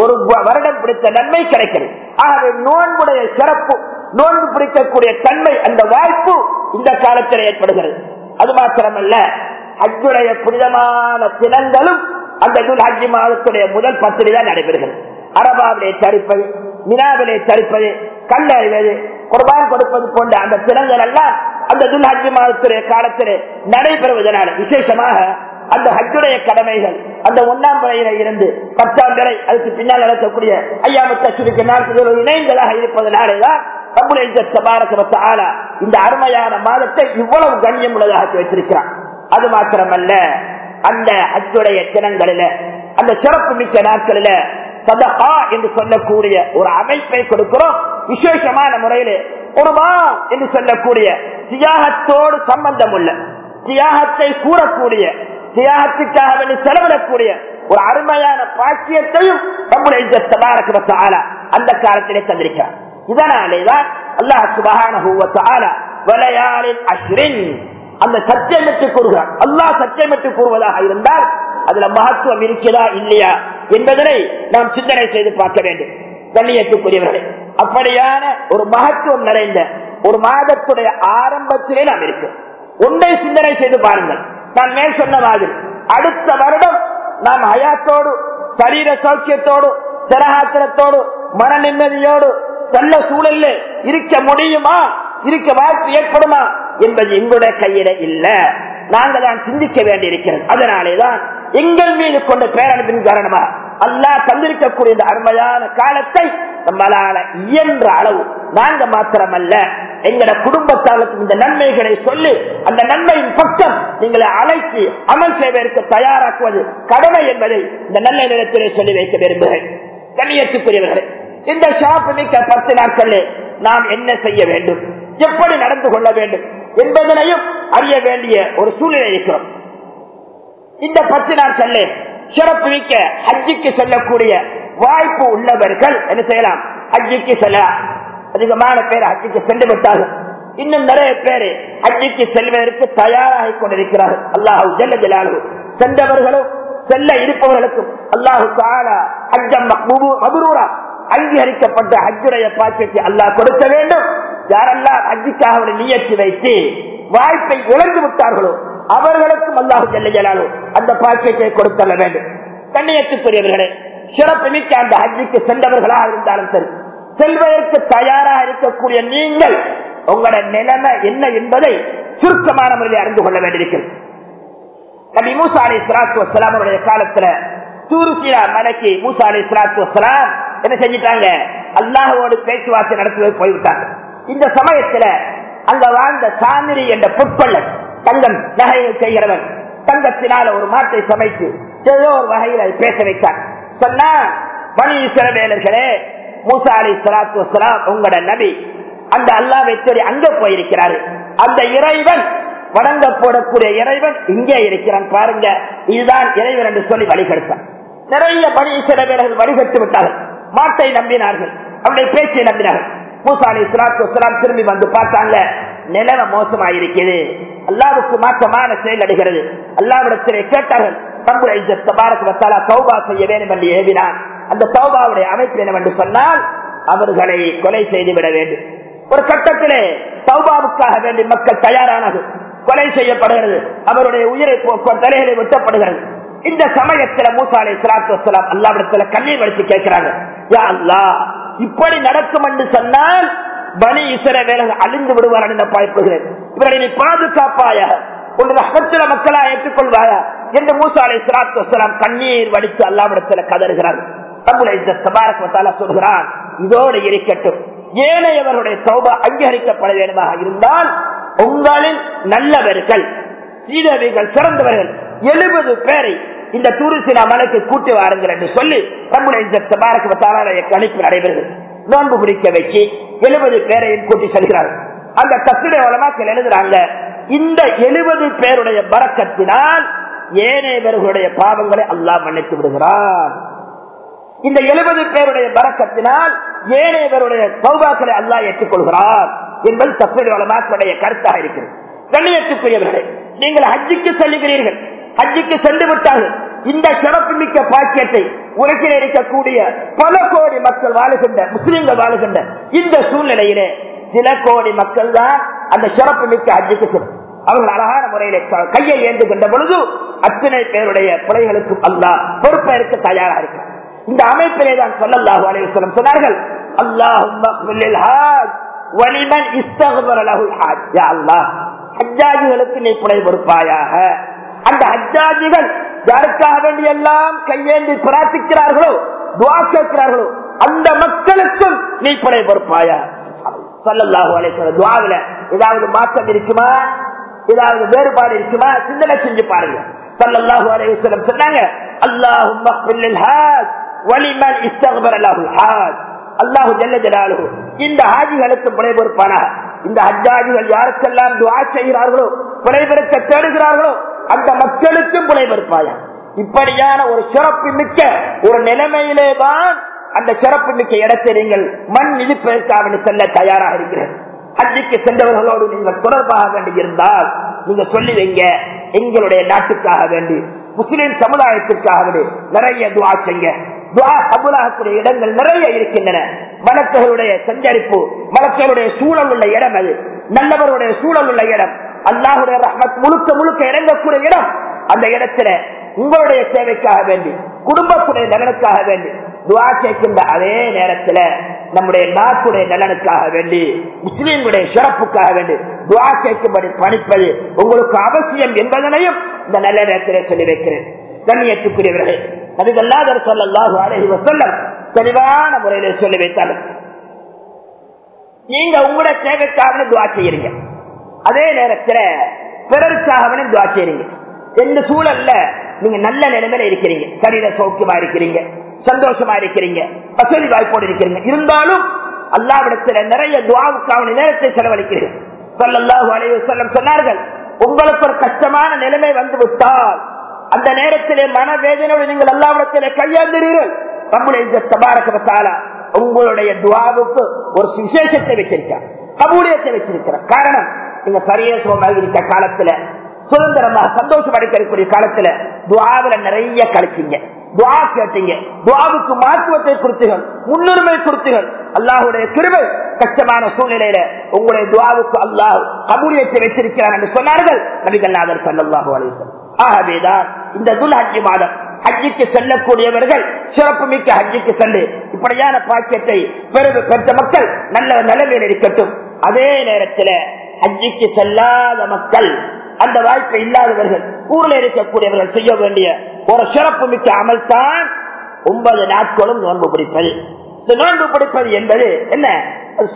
ஒரு வருடம் பிடித்த நன்மை கிடைக்கிறது. ஆகவே நோன்புடைய சிறப்பு நோன்பு பிடிக்கக்கூடிய தன்மை அந்த வாய்ப்பு இந்த காலத்தில் ஏற்படுகிறது. அது மாத்திரமல்ல ஹஜ்ஜுடைய புனிதமான தினங்களும் அந்த துல் மாதத்துடைய முதல் பத்திரி தான் நடைபெறுகிறது. அரபாவிலே தரிப்பது மினாவிலே தரிப்பது கல்லறிவது குர்பான் கொடுப்பது போன்ற அந்த தினங்கள் எல்லாம் அந்த துல் ஹஜ்ஜி மாதத்துடைய காலத்திலே நடைபெறுவதனால விசேஷமாக அந்த ஹஜ்ஜுடைய கடமைகள் அந்த ஒன்னாம் பிறையில இருந்து பத்தாம் பிறை அதுக்கு பின்னால் நடக்கக்கூடிய ஐயாமத்த சுருக்க நாட்கள் இணைந்ததாக இருப்பதனாலேதான் இந்த அருமையான மாதத்தை இவ்வளவு கண்ணியம் உள்ளதாக வச்சிருக்கிறான் அது மாத்திரமல்ல அந்த ஹஜ்ஜுடைய தினங்களில அந்த சிறப்பு மிக்க நாட்களில சதகா என்று சொல்லக்கூடிய ஒரு அமைப்பை கொடுக்கிறோம். விசேஷமான முறையில ஒருமா என்று சொல்லக்கூடிய தியாகத்தோடு சம்பந்தம் உள்ள தியாகத்தை கூறக்கூடிய தியாகத்துக்காக வேண்டி செலவிடக்கூடிய ஒரு அருமையான பாக்கியத்தையும் நம்முடைய அந்த காலத்திலே தந்திருக்கிறார். இதனாலேதான் அல்லாஹ் சுபகான விளையாளின் அஸ்ரின் அந்த சத்தியமிட்டு கூறுகிறார். அல்லாஹ் சத்தியமிட்டு கூறுவதாக இருந்தால் அதுல மகத்துவம் இருக்கிறதா இல்லையா என்பதனை நாம் சிந்தனை செய்து பார்க்க வேண்டும். கண்ணியத்துக்குரியவர்களே அப்படியான ஒரு மகத்துவம் நிறைந்த ஒரு மாதத்துடைய ஆரம்பத்திலே நாம் இருக்கு ஒன்றை சிந்தனை செய்து பாருங்கள். நான் மேல் சொன்ன மாதிரி. அடுத்த வருடம் நாம் ஹயாத்தோடு சரீர சௌக்கியத்தோடு திரகாத்திரத்தோடு மன நிம்மதியோடு நல்ல சூழல்ல இருக்க முடியுமா? இருக்க வாய்ப்பு ஏற்படுமா? என்பது எங்களுடைய கையில இல்ல. நாங்கள் தான் சிந்திக்க வேண்டியிருக்கிறது. அதனாலேதான் எங்கள் மீது கொண்ட பேரணிப்பின் காரணமா அல்லா தந்திருக்கக்கூடிய இந்த அருமையான காலத்தை நம்மளால இயன்ற அளவு. நாங்க மாத்திரமல்ல. எங்கட குடும்பத்தாளுக்கு இந்த நன்மைகளை சொல்லி அந்த நன்மையின் பக்கம் நீங்களை அழைத்து அமல் செய்வதற்கு தயாராக்குவது கடமை என்பதை இந்த நல்ல நேரத்திலே சொல்லி வைக்க விரும்புகிறேன். கண்ணியத்துக்குரியவர்களே இந்த ஷாப் மிக்க பத்து நாட்களில் நாம் என்ன செய்ய வேண்டும்? எப்படி நடந்து கொள்ள வேண்டும்? என்பதனையும் அறிய வேண்டிய ஒரு சூழ்நிலை இருக்கிறோம். இந்த பத்து நாட்கள்ல சிறப்பு மிக்க ஹஜ்ஜிக்கு செல்லக்கூடிய வாய்ப்பு உள்ளவர்கள் என்ன செய்யலாம்? ஹஜ்ஜிக்கு செல்லலாம். அதிகமான பேர் அச்சுக்கு சென்று விட்டார்கள். இன்னும் நிறைய பேரு அச்சுக்கு செல்வதற்கு தயாராகி கொண்டிருக்கிறார்கள். அல்லாஹு ஜல்ல ஜலாலு சென்றவர்களும் செல்ல இருப்பவர்களுக்கும் அல்லாஹு ஹஜ்ஜம் மபுரூரா அங்கீகரிக்கப்பட்ட அஜுடைய பாக்கியத்தை அல்லாஹ் கொடுக்க வேண்டும். யாரெல்லாம் அஜிக்காக ஒரு நியற்றி வைத்து வாய்ப்பை இழந்து விட்டார்களோ அவர்களுக்கும் அல்லாஹு ஜல்ல ஜலாலு அந்த பாக்கியத்தை கொடுத்தள்ள வேண்டும். கண்ணியத்துக்குரியவர்களே சிறப்பு மிக்க அந்த அஜிக்கு சென்றவர்களாக இருந்தாலும் சரி செல்வதற்கு தயாராக இருக்கக்கூடிய நீங்கள் உங்களோட நிலைமை என்ன என்பதை சுருக்கமான முறையில் அறிந்து கொள்ள வேண்டியிருக்கிறது. நபி மூசா அலி இஸ்லாத்து வசலாம் அவருடைய காலத்துல தூருசியா மலைக்கு மூசா அலி இஸ்லாத்து வசலாம் என்ன செஞ்சிட்டாங்க? அல்லாஹோடு பேச்சுவார்த்தை நடத்துவது போய்விட்டாங்க. இந்த சமயத்துல அங்க வாழ்ந்த சாமிரி என்ற பொற்பள்ளன் தங்கம் நகையை செய்கிறவன் தங்கத்தினால ஒரு மாட்டை சமைத்து ஏதோ ஒரு வகையில் அதை பேச வைத்தார். சொன்னா மணி சிறவேலர்களே மூசா அலி சலாத்து வசலாம் உங்களோட நபி. அந்த அல்லாவை தேடி அங்க போயிருக்கிறாரு. அந்த இறைவன் வணங்க போடக்கூடிய இறைவன் இங்கே இருக்கிறான் பாருங்க. இதுதான் இறைவன் என்று சொல்லி வழிகெடுத்தான். நிறைய பணி சில பேர்கள் வழிகட்டு விட்டார்கள். மாட்டை நம்பினார்கள். அவருடைய பேச்சை நம்பினார்கள். மூசாலி இஸ்லாத்து திரும்பி வந்து பார்த்தாங்க. நிலவ மோசமாயிருக்கிறது. அல்லாவுக்கு மாற்றமான செயல் அடைகிறது அல்லாவிடத்திலே கேட்டார்கள் தௌபா செய்ய வேண்டும் என்று ஏவினான் அந்த சௌபாவுடைய அமைப்பு என்னவென்று சொன்னால் அவர்களை கொலை செய்து விட வேண்டும். ஒரு கட்டத்திலே சௌபாவுக்காக வேண்டி மக்கள் தயாரானது கொலை செய்யப்படுகிறது அவருடைய உயிரை தலைகளை வெட்டப்படுகிறது. இந்த சமயத்தில் மூசாலை அலை வசலாம் அல்லாவிடத்துல கண்ணீர் வடித்து கேட்கிறாங்க யா அல்லா இப்படி நடக்கும் என்று சொன்னால் பலி இசர வேலை அழிந்து விடுவார் என்ற பாய்ப்புகிறேன் இவரை நீ பாதுகாப்பாய உன் அகத்தில மக்களா ஏற்றுக்கொள்வாயா? என்று மூசாலை அலை வசலாம் கண்ணீர் வடித்து அல்லாவிடத்துல கதறுகிறார்கள். சொல்கிறான். இதோடு இருக்கட்டும் ஏனையவருடைய சௌபா அங்கீகரிக்கப்பட வேண்டுமாக இருந்தால் உங்களின் நல்லவர்கள் சீதவிகள் சிறந்தவர்கள் எழுபது பேரை இந்த துருசிலா மலைக்கு கூட்டி வாருங்கள் என்று சொல்லி நம்முடைய கணிப்பு நடைபெறுகிறது நோன்பு பிடிக்க வச்சு எழுபது பேரையும் கூட்டி செல்கிறார்கள் அந்த கத்திரை வளமாக்கள் எழுதுறாங்க இந்த எழுபது பேருடைய பறக்கத்தினால் ஏனையவர்களுடைய பாவங்களை அல்லாஹ் மன்னித்து விடுகிறார் இந்த எழுபது பேருடைய பறக்கத்தினால் ஏனையவருடைய சௌபாக்களை அல்லா ஏற்றுக்கொள்கிறார் என்பது தப்பீர் வளமாக்களுடைய கருத்தாக இருக்கிறது. கண்ணியத்துக்குரியவர்களே நீங்கள் ஹஜ்ஜிக்கு செல்லுகிறீர்கள். ஹஜ்ஜிக்கு சென்று விட்டார்கள். இந்த சிறப்பு மிக்க பாக்கியத்தை உலகில் இருக்கக்கூடிய பல கோடி மக்கள் வாழுகின்ற முஸ்லிம்கள் வாழுகின்ற இந்த சூழ்நிலையிலே சில கோடி மக்கள் தான் அந்த சிறப்பு மிக்க ஹஜ்ஜுக்கு செல்லும். அவர்கள் அழகான முறையில கையை ஏந்துகின்ற பொழுது அத்தனை பேருடைய பிள்ளைகளுக்கும் அல்லா பொறுப்பேற்க தயாராக இருக்கிறார். இந்த அமைப்பிலே தான் சொல்லல்லாஹு அலைவசலம் சொன்னார்கள் அல்லாஹுக்கு நீ புனை பொறுப்பாயாக அந்த ஹஜ்ஜாஜிகள் யாருக்காக வேண்டி எல்லாம் கையேந்தி பிரார்த்திக்கிறார்களோ துவா கேட்கிறார்களோ அந்த மக்களுக்கும் நீ புனை பொறுப்பாயா சொல்லல்லாஹு அலைவசலம் துவாவில ஏதாவது மாற்றம் இருக்குமா? ஏதாவது வேறுபாடு இருக்குமா? சிந்தனை செஞ்சு பாருங்க. சொல்லல்லாஹு அலைவசலம் சொன்னாங்க அல்லாஹும் வலிமன் இஸ்தகபர் அல்லாஹுல் ஹாஜ். அல்லாஹு ஜல்ல ஜலாலு இந்த ஹாஜிகளுக்கு புனைபொறுப்பானா இந்த ஹஜ்ஜாஜிகள் யாருக்கெல்லாம் துவா செய்கிறார்களோ புனைபெருக்க தேடுகிறார்களோ அந்த மக்களுக்கும் புனைபெருப்பாயா இப்படியான ஒரு சிறப்பு மிக்க ஒரு நிலைமையிலே தான் அந்த சிறப்பு மிக்க இடத்தை நீங்கள் மண் இழுப்பதற்காக செல்ல தயாராக இருக்கிறது. ஹஜ்ஜிக்கு சென்றவர்களோடு நீங்கள் தொடர்பாக வேண்டி இருந்தால் நீங்க சொல்லி வைங்க. எங்களுடைய நாட்டுக்காக வேண்டி முஸ்லிம் சமுதாயத்திற்காக வேண்டி நிறைய துவா செய்ய கபூலாகக்கூடிய இடங்கள் நிறைய இருக்கின்றன. மலக்குகளுடைய சஞ்சரிப்பு மலக்குகளுடைய சூழல் உள்ள இடம் அது. நல்லவருடைய சூழல் உள்ள இடம். அல்லாஹுடைய ரஹ்மத் முழுக்க முழுக்க இறங்கக்கூடிய இடம் அந்த இடத்துல உங்களுடைய சேவைக்காக வேண்டி குடும்பத்துடைய நலனுக்காக வேண்டி துவா கேட்கின்ற அதே நேரத்துல நம்முடைய நாட்டுடைய நலனுக்காக வேண்டி முஸ்லீம்களுடைய சிறப்புக்காக வேண்டி துவா கேட்கும்படி பணிப்பது உங்களுக்கு அவசியம் என்பதனையும் இந்த நல்ல நேரத்திலே சொல்லி வைக்கிறேன். கண்ணியத்துக்குரியவர்களே அதுகல்லாதர் சொல்லல்லாஹு அழகி வசல்லம் தெளிவான முறையிலே சொல்லி வைத்தார்கள் நீங்க உங்களோட தேவைக்காக துவா செய்யறீங்க. அதே நேரத்தில் பிறருக்காக துவா செய்யறீங்க. எந்த சூழல்ல நீங்க நல்ல நிலைமையில இருக்கிறீங்க. சரீர சௌக்கியமா இருக்கிறீங்க. சந்தோஷமா இருக்கிறீங்க. வசதி வாய்ப்போடு இருக்கிறீங்க. இருந்தாலும் அல்லாவிடத்துல நிறைய துவாவுக்கான நேரத்தை செலவழிக்கிறீர்கள். சொல்லல்லாஹு அலைஹி வஸல்லம் சொன்னார்கள் உங்களுக்கு ஒரு கஷ்டமான நிலைமை வந்து விட்டால் அந்த நேரத்திலே மனவேதனையோடு நீங்கள் எல்லாவிடத்திலே கையாந்திரீர்கள் நம்முடைய தபாரகத்தால உங்களுடைய துவாவுக்கு ஒரு விசேஷத்தை வச்சிருக்கார் கபூலியத்தை வச்சிருக்கிறார். காரணம் நீங்க சரியமாக இருக்க காலத்துல சுதந்திரமாக சந்தோஷம் அடைக்கக்கூடிய காலத்துல துவாவில நிறைய கழிச்சீங்க. துவா கேட்டீங்க. துவாவுக்கு மகத்துவத்தை கொடுத்துகள் முன்னுரிமை கொடுத்துகள் அல்லாஹுடைய கிருமை கஷ்டமான சூழ்நிலையில உங்களுடைய துவாவுக்கு அல்லாஹ் கபூலியத்தை வச்சிருக்கிறார் என்று சொன்னார்கள். நபிகள்நாதர் சல்லாஹு அலிசன் ஆகவேதான் இந்த துல் ஹஜ்ஜி மாதம் ஹஜ்ஜிக்கு செல்லக்கூடியவர்கள் சிறப்பு மிக்க ஹஜ்ஜிக்கு சென்று இப்படியான பாக்கியத்தை பெற்ற மக்கள் நல்ல நிலைமையில் இருக்கட்டும். அதே நேரத்தில் ஹஜ்ஜிக்கு செல்லாத மக்கள் அந்த வாய்ப்பு இல்லாதவர்கள் ஊரில் இருக்கக்கூடியவர்கள் செய்ய வேண்டிய ஒரு சிறப்பு மிக்க அமல் தான் ஒன்பது நாட்களும் நோன்பு பிடிப்பது. இந்த நோன்பு பிடிப்பது என்பது என்ன?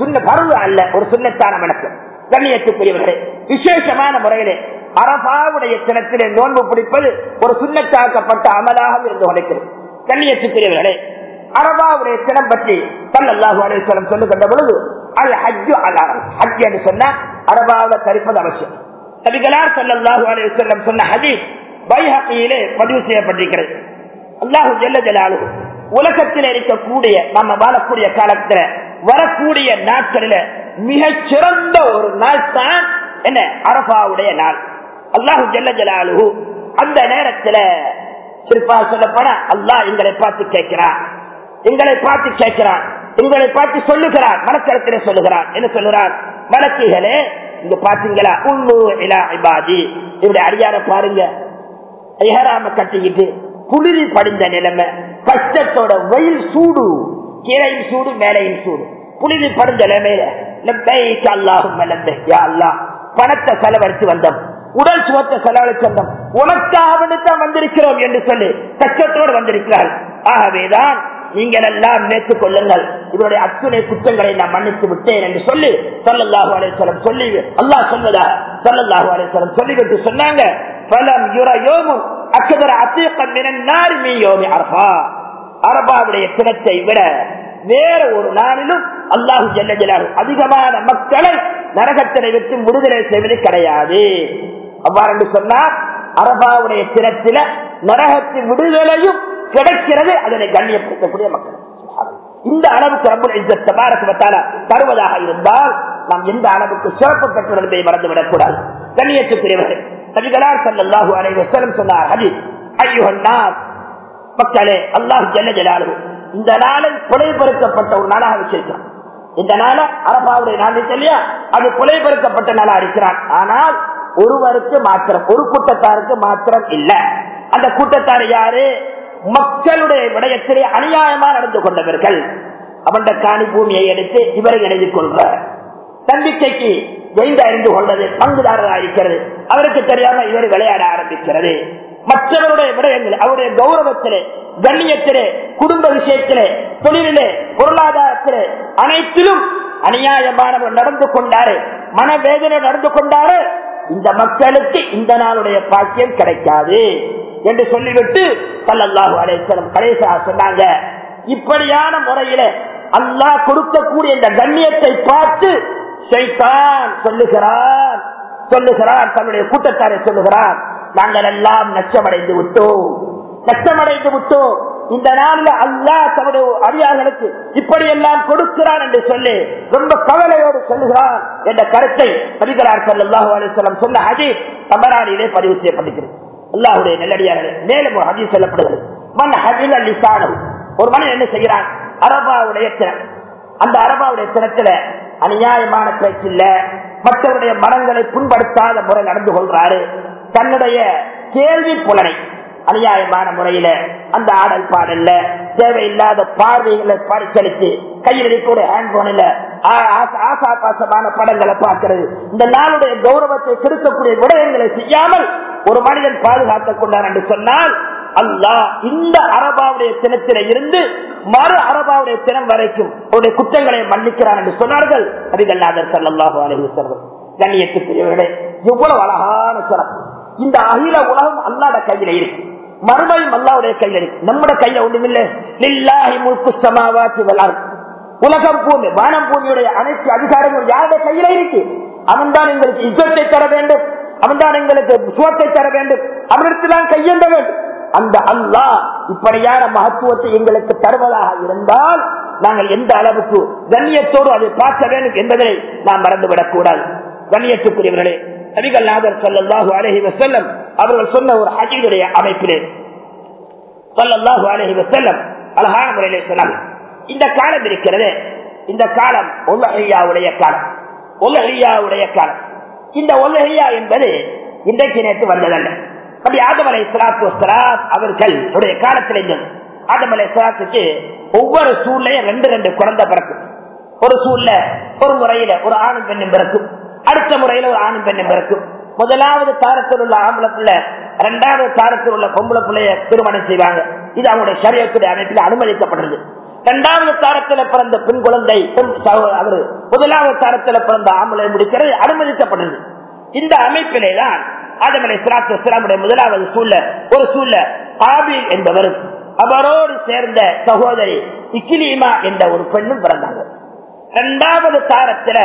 சுண்ண பருவ அல்ல ஒரு சுண்ணத்தான வணக்கம் கண்ணியத்துக்குரியவர்களே விசேஷமான முறையிலே அரபாவுடைய தினத்திலே நோன்பு பிடிப்பது ஒரு சுண்ணத்தாக்கப்பட்ட அமலாக இருந்து உடைக்கிறது கண்ணியத்துக்குரியவர்களே அரபாவுடைய தினம் பற்றி சல்லாஹூ அலுவலம் சொல்லுகின்ற பொழுது அது ஹஜ்ஜு அலாரம் ஹஜ் என்று சொன்னா அரபாவில் தரிப்பது அவசியம். நபிகளார் சல்லாஹூ அலுவலம் சொன்ன ஹஜி பைஹக்கியிலே பதிவு செய்யப்பட்டிருக்கிறது. அல்லாஹு ஜெல்ல ஜலாலு உலகத்தில் இருக்கக்கூடிய நம்ம வாழக்கூடிய காலத்துல வரக்கூடிய நாட்களில மிகச் சிறந்த ஒரு நாள் தான் என்ன? அரபாவுடைய நாள். அல்லாஹு ஜெல்ல ஜலாலு அந்த நேரத்துல சிறப்பா சொல்லப்போனா அல்லாஹ் எங்களை பார்த்து கேட்கிறான். எங்களை பார்த்து கேட்கிறான். எங்களை பார்த்து சொல்லுகிறான். மனக்கரத்திலே சொல்லுகிறான். என்ன சொல்லுறான் மலக்குகளே இங்க பாத்தீங்களா உண்ணு இலா இபாதி. இவருடைய அடியார பாருங்க. ஏறாம கட்டிக்கிட்டு குளிரி படிந்த நிலைமை. கஷ்டத்தோட வெயில் சூடு. கீழையும் சூடு மேலையும் சூடு. குளிரி படிந்த நிலைமையில யா அல்லாஹ் பணத்தை செலவழித்து வந்தோம் உடல் சுவத்த செலவழி சொந்தம் உனக்காக தான் வந்திருக்கிறோம் என்று சொல்லி கச்சத்தோடு வந்திருக்கிறார்கள் ஆகவேதான் நீங்கள் எல்லாம் நினைத்துக் கொள்ளுங்கள். இவருடைய அத்துணை குற்றங்களை நான் மன்னித்து விட்டேன் என்று சொல்லி சல்லல்லாஹு அலேஸ்வரம் சொல்லி அல்லாஹ் சொன்னதா? சல்லல்லாஹு அலேஸ்வரம் சொல்லிவிட்டு சொன்னாங்க பலம் யுர யோமும் அக்கதர அத்தீக்கம் மினன் மீ யோமி அர்ஹா அரபாவுடைய கிணத்தை விட வேற ஒரு நாளிலும் அல்லாஹு ஜல்ல அதிகமான மக்களை நரகத்தினை விட்டு விடுதலை செய்வது கிடையாது. அவ்வாறு என்று சொன்னார் அரபாவுடைய தினத்தில நரகத்தின் விடுதலையும் கிடைக்கிறது. அதனை கண்ணியப்படுத்தக்கூடிய மக்கள். இந்த அளவுக்கு ரப்பல் இஸ்ஸத் தபாரக தருவதாக இருந்தால் நாம் எந்த அளவுக்கு சிறப்பு பெற்றோர் என்பதை மறந்துவிடக் கூடாது கண்ணியத்துக்குரியவர்கள் நபிகளார் சல்லாஹூ அலைஹி வஸல்லம் சொன்னார் ஹதீஸ் ஐயோன்னார் மக்களே அல்லாஹ் ஜல்ல ஜலாலுஹு. இந்த நாளை கொலைபெருக்கப்பட்ட ஒரு நாளாக வச்சிருக்கிறான். இந்த நாள அரபாவுடைய நாள் இல்லையா? அது கொலைபெருக்கப்பட்ட நாளா இருக்கிறான். ஆனால் ஒருவருக்கு மாத்திரம் ஒரு கூட்டத்தாருக்கு மாத்திரம் இல்ல. அந்த கூட்டத்தார் யாரு? மக்களுடைய விடயத்திலே அநியாயமா நடந்து கொண்டவர்கள். அவன் காணி பூமியை எடுத்து இவரை எழுதி கொள்ற நம்பிக்கைக்கு ஜெயிந்து அறிந்து கொள்வது பங்குதாரராக இருக்கிறது. அவருக்கு தெரியாம இவர் விளையாட ஆரம்பிக்கிறது. மற்றவருடைய விடயங்கள் அவருடைய கௌரவத்திலே கண்ணியத்திலே குடும்ப விஷயத்திலே தொழிலே பொருளாதாரத்திலே அனைத்திலும் அநியாயமானவர் நடந்து கொண்டாரு. மனவேதனை நடந்து கொண்டாரு. இந்த மக்களுக்கு இந்த நாளுடைய பாக்கியம் கிடைக்காது என்று சொல்லிவிட்டு பல்லல்லாஹு அலேஸ்வரம் கடைசா சொன்னாங்க. இப்படியான முறையில அல்லாஹ் கொடுக்கக்கூடிய இந்த கண்ணியத்தை பார்த்து ஷைத்தான் சொல்லுகிறான் சொல்லுகிறான் தன்னுடைய கூட்டத்தாரை சொல்லுகிறான். நாங்கள் எல்லாம் நச்சமடைந்து விட்டோம். நச்சமடைந்து விட்டோம். இந்த நாளில் அல்லாஹ் தன்னுடைய அடியார்களுக்கு இப்படி எல்லாம் கொடுக்கிறான் என்று சொல்லி ரொம்ப கவலையோடு சொல்லுகிறான் என்ற கருத்தை நபிகளார் சல்லாஹூ அலிஸ்லாம் சொன்ன ஹதீஸ் தமரானிலே பதிவு செய்யப்பட்டிருக்கிறது. அல்லாஹுடைய நெல்லடியார்களே மேலும் ஒரு ஹதீஸ் சொல்லப்படுகிறது. மண் ஹஜில் லிசானு ஒரு மனிதன் என்ன செய்கிறான்? அரபாவுடைய திறன் அந்த அரபாவுடைய தினத்துல அநியாயமான பேச்சு இல்ல. மற்றவருடைய மனங்களை புண்படுத்தாத முறை நடந்து கொள்றாரு. தன்னுடைய கேள்வி புலனை அநியாயமான முறையில அந்த ஆடல் பாடல்ல தேவையில்லாத பார்வைகளை பரிசளித்து கையில் இருக்கக்கூடிய ஹேண்ட் ஆசா பாசமான படங்களை பார்க்கிறது. இந்த நாளுடைய கௌரவத்தை செலுத்தக்கூடிய விடயங்களை செய்யாமல் ஒரு மனிதன் பாதுகாத்துக் கொண்டார் என்று சொன்னால் அல்லாஹ் இந்த அரபாவுடைய தினத்தில இருந்து மறு அரபாவுடைய தினம் வரைக்கும் அவருடைய குற்றங்களை மன்னிக்கிறார் என்று சொன்னார்கள் நபிகள்நாதர் சல்லாஹு அலஹி வஸல்லம். கண்ணியத்துக்குரியவர்களே எவ்வளவு அழகான சிறப்பு. இந்த அகில உலகம் அல்லாட கையில இருக்கு. மறுபடியும் அல்லாவுடைய கையில் இருக்கு நம்மட கையில ஒன்றுமில்லை நில்லாஹி முல்கு சமாவாத்தி உலகம் பூமி வானம் பூமியுடைய அனைத்து அதிகாரங்கள் யாருடைய கையில இருக்கு? அவன் தான் எங்களுக்கு யுத்தத்தை தர வேண்டும். அவன் தான் எங்களுக்கு சுகத்தை தர வேண்டும். அவனிடத்தில்தான் கையெந்த வேண்டும். அந்த அல்லா இப்படியான மகத்துவத்தை எங்களுக்கு தருவதாக இருந்தால் நாங்கள் எந்த அளவுக்கு கண்ணியத்தோடு அதை பார்க்க வேண்டும் என்பதை நாம் மறந்துவிடக் கூடாது கண்ணியத்துக்குரியவர்களே நபிகள் நாதர் சொல்லல்லாஹு அலஹி வசல்லம் அவர்கள் சொன்ன ஒரு ஹஜீதுடைய அமைப்பிலே சொல்லல்லாஹு அலஹி வசல்லம் அழகான முறையிலே சொன்னாங்க. இந்த காலம் இருக்கிறது. இந்த காலம் ஒல்லஹையாவுடைய காலம். ஒல்லஹையாவுடைய காலம். இந்த ஒல்லஹையா என்பது இன்றைக்கு நேற்று வந்ததல்ல. அப்படி ஆதம் அலை சலாத்து வசலாம் அவர்கள் காலத்தில் இருந்தது. ஆதம் அலை சலாத்துக்கு ஒவ்வொரு சூழ்நிலையும் ரெண்டு ரெண்டு குழந்தை பிறக்கும். ஒரு சூழ்நிலை ஒரு முறையில ஒரு ஆணும் பெண்ணும் பிறக்கும். அடுத்த முறையில ஒரு ஆணும் பெண்ணும் பிறக்கும். முதலாவது தாரத்தில் உள்ள ஆம்பளை பிள்ளை இரண்டாவது தாரத்தில் உள்ள பொம்பளை பிள்ளைய திருமணம் செய்வாங்க. இது அவங்களுடைய சரியத்துடைய அமைப்பில் அனுமதிக்கப்படுறது. இரண்டாவது தாரத்தில் பிறந்த பெண் குழந்தை அவர் முதலாவது தாரத்தில் பிறந்த ஆம்பளை முடிக்கிறது அனுமதிக்கப்படுறது இந்த அமைப்பிலே தான் ஆதமலை சிராத்து இஸ்லாமுடைய முதலாவது சூழல ஒரு சூழல ஆபில் என்பவரும் அவரோடு சேர்ந்த சகோதரி இக்கிலீமா என்ற ஒரு பெண்ணும் பிறந்தாங்க. இரண்டாவது தாரத்தில்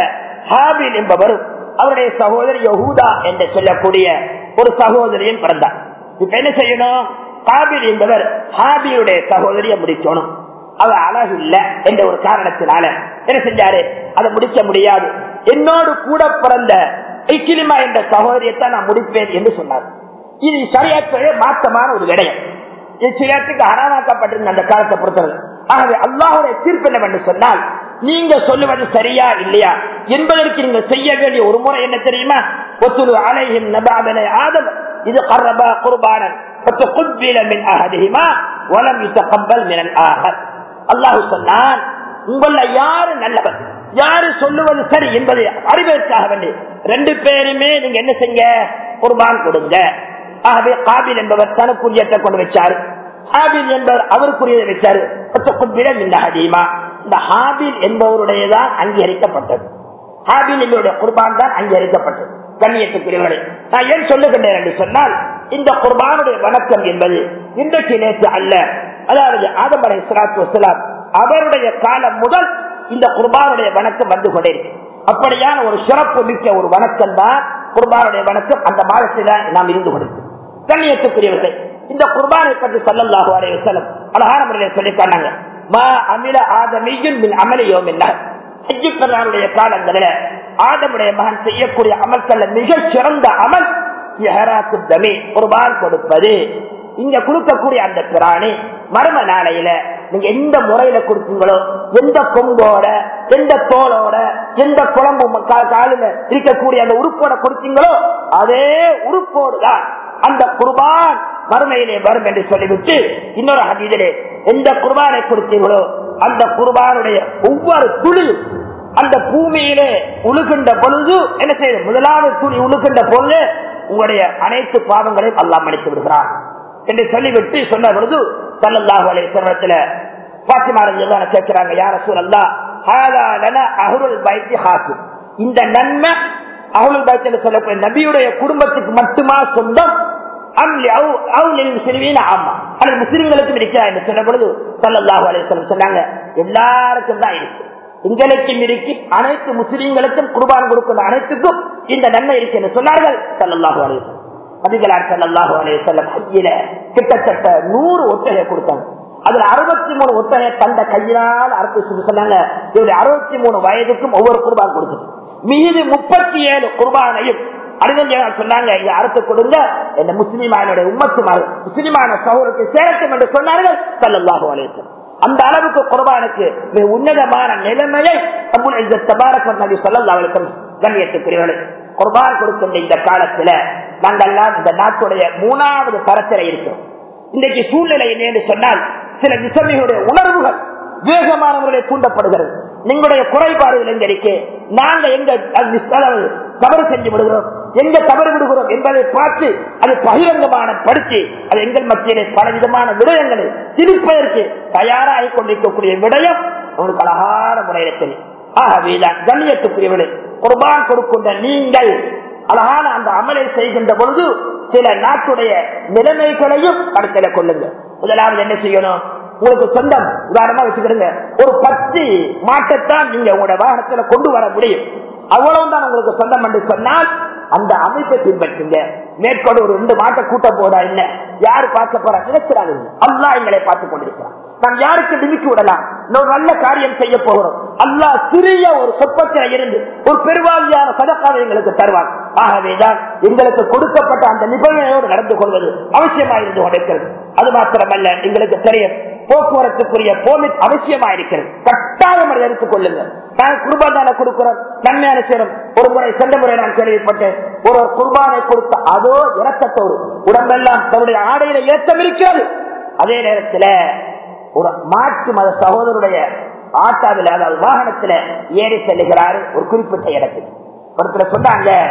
ஹாபில் என்பவரும் அவருடைய சகோதரி யஹூதா என்று சொல்லக்கூடிய ஒரு சகோதரியும் பிறந்தார். இப்ப என்ன செய்யணும்? காபில் என்பவர் ஹாபியுடைய சகோதரியை முடிக்கணும். அவ அழகு இல்ல என்ற ஒரு காரணத்தினால என்ன செஞ்சாரு? அதை முடிக்க முடியாது. என்னோடு கூட பிறந்த இக்கிலிமா என்ற சகோதரியத்தை நான் முடிப்பேன் என்று சொன்னார். இது சரியாக்கவே மாற்றமான ஒரு விடயம். இச்சரியத்துக்கு அறமாக்கப்பட்டிருந்த அந்த காலத்தை பொறுத்தவரை. ஆகவே அல்லாஹுடைய தீர்ப்பு என்னவென்று சொன்னால் நீங்க சொல்லுவது சரியா இல்லையா? என்பதற்கு நீங்கள் செய்ய வேண்டிய ஒரு முறை என்ன தெரியுமா? ஒத்துழு அலையின் நபாபனை ஆதம் இது கர்ரபா குர்பானன் அல்லாஹு சொன்னான் உங்கள யாரு நல்லவர்? யாரு சொல்லுவது சரி என்பதை அறிவதற்காக வேண்டி ரெண்டு பேருமே நீங்க என்ன செய்ய குர்பான் கொடுங்க. ஆகவே காபில் என்பவர் தனக்குரியத்தை கொண்டு வச்சாரு. ஹாபில் என்பவர் அவருக்குரியதை வச்சாரு. அதிகமா இந்த ஹாபில் என்பவருடையதான் அங்கீகரிக்கப்பட்டது. ஹாபில் என்பவருடைய குர்பான் தான் அங்கீகரிக்கப்பட்டது. கண்ணியத்துக்குரியவர்களே நான் ஏன் சொல்லுகின்றேன் என்று சொன்னால் இந்த குர்பானுடைய வணக்கம் என்பது இன்றைக்கு நேற்று அல்ல. அதாவது ஆதம்பரை சிராத் வசலாம் அவருடைய காலம் முதல் இந்த குர்பானுடைய வணக்கம் வந்து கொண்டே அப்படியான ஒரு சிறப்பு மிக்க ஒரு வணக்கம் தான் குர்பானுடைய வணக்கம் அந்த மாதத்தில் நாம் இருந்து கொடுக்கும் கண்ணியத்துக்குரியவர்கள் இந்த குர்பானை பற்றி சொல்லல்லாஹு அலைய செல்லம் அழகான முறையில் சொல்லிக்காண்டாங்க மா அமில ஆதமியின் மின் அமலியோம் இல்ல ஐயப்பனாருடைய ஆதமுடைய மகன் செய்யக்கூடிய அமல்கள் மிக சிறந்த அமல் தமி குர்பான் கொடுப்பது. இங்க கொடுக்கக்கூடிய அந்த பிராணி மர்ம நாளையில நீங்க எந்த முறையில கொடுத்தீங்களோ எந்த கொம்போட எந்த தோலோட எந்த குழம்பு காலில இருக்கக்கூடிய அந்த உறுப்போட கொடுத்தீங்களோ அதே உறுப்போடு தான் அந்த குர்பான் மறுமையிலே வரும் என்று சொல்லிவிட்டு இன்னொரு ஹதீதிலே எந்த குர்பானை கொடுத்தீங்களோ அந்த குர்பானுடைய ஒவ்வொரு துளி அந்த பூமியிலே உழுகின்ற பொழுது என்ன செய்யும் முதலாவது துணி உழுகின்ற பொழுது உங்களுடைய அனைத்து பாவங்களையும் அல்லாம் மன்னித்து விடுகிறார் என்று சொல்லிவிட்டு சொன்ன பொழுது சல்லல்லாஹு அலைஹி வஸல்லத்துல பாத்திமா ரலியல்லாஹு கேட்கிறாங்க யார சூழல்லா ஹாதா பயத்தி ஹாசு இந்த நன்மை அஹ்லுல் பயத்தில் என்று சொல்லக்கூடிய நபியுடைய குடும்பத்துக்கு மட்டுமா சொந்தம்? முஸ்லிம்களுக்கும் இருக்கிறா என்று சொன்ன பொழுது சல்லல்லாஹு அலைஹி வஸல்லம் சொன்னாங்க எல்லாருக்கும் தான் இருக்கு எங்களுக்கும் இருக்கு அனைத்து முஸ்லிம்களுக்கும் குர்பான் கொடுக்கிற அனைத்துக்கும் இந்த நன்மை இருக்கு என்று சொன்னார்கள். சல்லல்லாஹு அலைஹி வஸல்லம் நபிகளார் சல்லாஹூ அலையம் கையில கிட்டத்தட்ட நூறு ஒட்டகை கொடுத்தாங்க அதுல அறுபத்தி மூணு ஒட்டகை தந்த கையினால் அறுத்து சொன்னாங்க இவருடைய அறுபத்தி மூணு வயதுக்கும் ஒவ்வொரு குர்பான் கொடுத்தது மீது முப்பத்தி ஏழு குர்பானையும் அறிஞர்கள் சொன்னாங்க இதை அறுத்து கொடுங்க. இந்த முஸ்லிமானுடைய உம்மத்துமாறு முஸ்லிமான சகோதரத்தை சேரட்டும் என்று சொன்னார்கள் சல்லாஹூ அலையம் அந்த அளவுக்கு குர்பானுக்கு மிக உன்னதமான நிலைமையை நபி சொல்லா கண்ணியத்துக்குரியவர்கள் குர்பான் கொடுக்கின்ற இந்த காலத்துல நாங்கள்லாம் இந்த நாட்டுடைய மூணாவது தரத்தில் இருக்கிறோம். இன்றைக்கு சூழ்நிலை என்ன சொன்னால் சில விசமிகளுடைய உணர்வுகள் வேகமான முறையில் தூண்டப்படுகிறது. நீங்களுடைய குறைபாடுகள் எங்க இருக்கு நாங்க எங்க தவறு செஞ்சு விடுகிறோம். எங்க தவறு விடுகிறோம் என்பதை பார்த்து அது பகிரங்கமான படுத்தி அது எங்கள் மத்தியிலே பல விதமான விடயங்களை திருப்பதற்கு தயாராகி கொண்டிருக்கக்கூடிய விடயம் உங்களுக்கு அழகான முறையில தெரியும். ஆகவேதான் விட குர்பான் கொடுக்கின்ற நீங்கள் அழகான அந்த அமலை செய்கின்ற பொழுது சில நாட்டுடைய நிலைமைகளையும் கருத்தில கொள்ளுங்க முதலாவது என்ன செய்யணும்? உங்களுக்கு சொந்தம். உதாரணமா வச்சுக்கிடுங்க. ஒரு பத்து மாட்டத்தான் நீங்க உங்களோட வாகனத்துல கொண்டு வர முடியும். அவ்வளவுதான் உங்களுக்கு சொந்தம் என்று சொன்னால் அந்த அமைப்பை பின்பற்றுங்க. மேற்கொண்டு ஒரு ரெண்டு மாட்டை கூட்ட போதா என்ன? யாரு பார்க்க போறா? நினைக்கிறாங்க அல்லா எங்களை பார்த்து கொண்டிருக்கிறான். நாம் யாருக்கு நிமிக்கி விடலாம்? இன்னொரு நல்ல காரியம் செய்ய போகிறோம். அல்லா சிறிய ஒரு சொப்பத்தில் இருந்து ஒரு பெருவாதியான சதக்காவை எங்களுக்கு தருவான். ஆகவேதான் எங்களுக்கு கொடுக்கப்பட்ட அந்த நிபந்தனையோடு நடந்து கொள்வது அவசியமா இருந்து கொண்டிருக்கிறது. அது மாத்திரமல்ல எங்களுக்கு தெரியும் போக்குவரத்துக்குரிய போலிட் அவசியமா இருக்கிறது கட்டாயம் அதை எடுத்துக் கொள்ளுங்க நான் குர்பான கொடுக்கிறோம் நன்மையான சேரும் ஒரு முறை சென்ற முறை நான் கேள்விப்பட்டேன். ஒரு குர்பானை கொடுத்த அதோ இறக்கத்தோடு உடம்பெல்லாம் தன்னுடைய ஆடையில ஏற்றம் இருக்கிறது. அதே நேரத்தில் ஒரு மாற்று மத சகோதரருடைய ஆட்டாவில் அதாவது வாகனத்துல ஏறி செல்லுகிறாரு ஒரு குறிப்பிட்ட இடத்துக்கு ஒருத்தர் சொன்னாங்க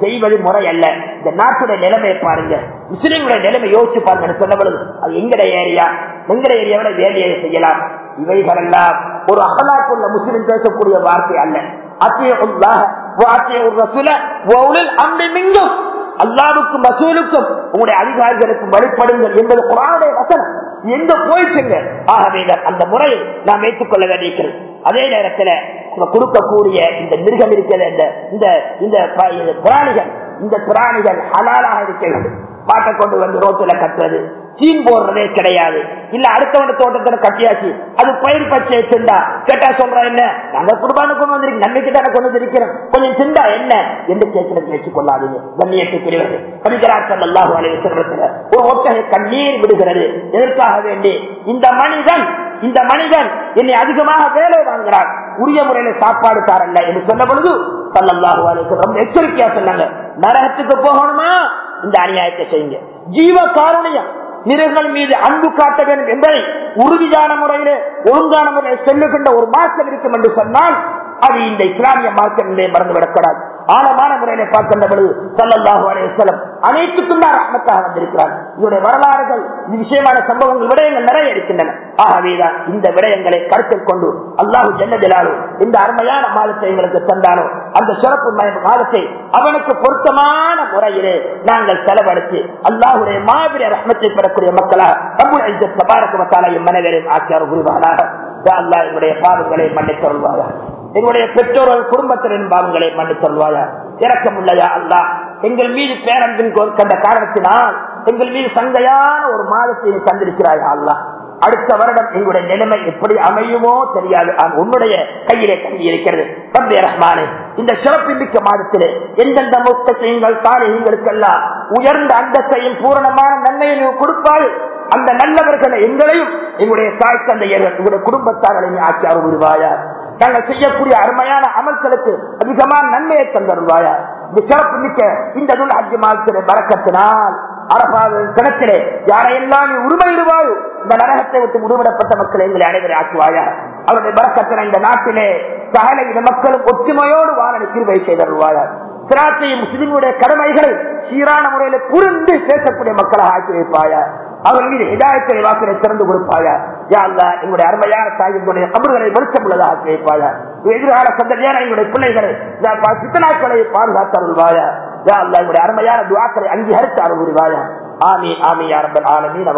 செய்வது முறை அல்ல. இந்த நாட்டுடைய நிலைமையை பாருங்க. முஸ்லீம்களுடைய நிலைமை யோசிச்சு பாருங்க சொன்ன பொழுது. அது எங்கட ஏரியா? எங்கட ஏரியாவில வேலையை செய்யலாம். இவைகளெல்லாம் ஒரு அகலாக்குள்ள முஸ்லீம் பேசக்கூடிய வார்த்தை அல்ல. அத்தியும் அல்லாவுக்கும் மசூலுக்கும் உங்களுடைய அதிகாரிகளுக்கும் வழிபடுங்கள் என்பது குரானுடைய வசனம். எங்க போயிட்டுங்க? ஆகவே அந்த முறையை நாம் ஏற்றுக்கொள்ள வேண்டியிருக்கிறது. அதே நேரத்தில் கொடுக்கக்கூடிய இந்த மிருகம் இருக்கிற இந்த இந்த பிராணிகள் இந்த பிராணிகள் ஹலாலாக இருக்க வேண்டும் மாட்டை கொண்டு வந்து ரோட்டில கட்டுறது. சீன் போடுறதே கிடையாது. இல்ல அடுத்தவன தோட்டத்துல கட்டியாச்சு. அது பயிர் பச்சை திண்டா கேட்டா சொல்ற என்ன? நாங்க குடும்பம் கொண்டு வந்திருக்கோம். நன்மைக்கு தானே கொண்டு வந்திருக்கிறோம். கொஞ்சம் சிந்தா என்ன? என்று கேட்கிறது வச்சுக் கொள்ளாதீங்க. கண்ணியத்துக்குரியவர்கள் கவிகராட்கள் அல்லாஹு அலைவசத்துல ஒரு ஒட்டகை கண்ணீர் விடுகிறது. எதற்காக வேண்டி? இந்த மனிதன் இந்த மனிதன் என்னை அதிகமாக வேலை வாங்குறான் உரிய முறையில சாப்பாடு தாரல்ல என்று சொன்ன பொழுது சல்லாஹு ரொம்ப எச்சரிக்கையா சொன்னாங்க. நரகத்துக்கு போகணுமா? இந்த அநியாயத்தை செய்யுங்க. ஜீவ காரணியம் மிருகங்கள் மீது அன்பு காட்ட வேண்டும் என்பதை உறுதியான முறையிலே ஒழுங்கான முறையில் செல்லுகின்ற ஒரு மார்க்கம் இருக்கும் என்று சொன்னால் அது இந்த இஸ்லாமிய மார்க்கத்திலே மறந்துவிடக்கூடாது. ஆழமான முறையில பார்க்கின்ற பொழுது சல்லல்லாஹு அலையம் அனைத்துக்கும் தான் ரஹ்மத்தாக வந்திருக்கிறார். இவருடைய வரலாறுகள் இது விஷயமான சம்பவங்கள் விடயங்கள் நிறைய இருக்கின்றன. ஆகவேதான் இந்த விடயங்களை கருத்தில் கொண்டு அல்லாஹு ஜன்னதிலாலோ இந்த அருமையான மாதத்தை எங்களுக்கு தந்தாலோ அந்த சிறப்பு மாதத்தை அவனுக்கு பொருத்தமான முறையிலே நாங்கள் செலவழித்து அல்லாஹுடைய மாபெரிய ரஹ்மத்தை பெறக்கூடிய மக்களா தமிழ் மத்தாலையும் மனைவரின் ஆட்சியார் புரிவானாக அல்லா என்னுடைய பாவங்களை மன்னித்தருள்வாயா எங்களுடைய பெற்றோர்கள் குடும்பத்தினரின் பாவங்களை மன்னித்தருள்வாயா இறக்கம் இல்லையா அல்லா எங்கள் மீது பேரன்பின் கண்ட காரணத்தினால் எங்கள் மீது சந்தையான ஒரு மாதத்தை தந்திருக்கிறாயா அல்லா அடுத்த வருடம் எங்களுடைய நிலைமை எப்படி அமையுமோ தெரியாது. உன்னுடைய கையிலே கல்வி இருக்கிறது தம்பி ரஹ்மானே இந்த சிறப்பிமிக்க மாதத்திலே எந்தெந்த முத்தத்தையும் தாரியங்களுக்கெல்லாம் உயர்ந்த அந்தத்தையும் பூரணமான நன்மையையும் கொடுப்பாள் அந்த நல்லவர்களை எங்களையும் எங்களுடைய தாய் தந்தையர்கள் எங்களுடைய குடும்பத்தார்களையும் ஆக்கி அருள்வாயா நாங்கள் செய்யக்கூடிய அருமையான அமல்களுக்கு அதிகமான நன்மையை தந்தருவாயா இந்த சிறப்பு மிக்க இந்த நூல் அஞ்சு மாதத்திலே பறக்கத்தினால் அரபாத கிணத்திலே யாரையெல்லாம் நீ உரிமையிடுவாயோ இந்த நரகத்தை விட்டு முடிவிடப்பட்ட மக்களை எங்களை அனைவரை ஆக்குவாயா? அவருடைய பறக்கத்தின இந்த நாட்டிலே சகல இன மக்களும் ஒற்றுமையோடு வாழனை தீர்வை செய்தருவாயா சிராத்தையும் முஸ்லிமுடைய கடமைகளை சீரான முறையில் புரிந்து பேசக்கூடிய மக்களாக ஆக்கி வைப்பாயா? அவர்கள் மீது இதாயத்தை வாக்கினை திறந்து கொடுப்பாயா யா எங்களுடைய அருமையான தாயினுடைய கபர்களை வெளிச்சமுள்ளதாக உள்ளதாக எதிர்கால சந்ததியான எங்களுடைய பிள்ளைகளை சித்தனாக்களை பாதுகாத்து அருள்வாயா யா அல்லா எங்களுடைய அருமையான துவாக்களை அங்கீகரித்து அருள்வாயா ஆமி ஆமி யாரம்பல் ஆலமீன்.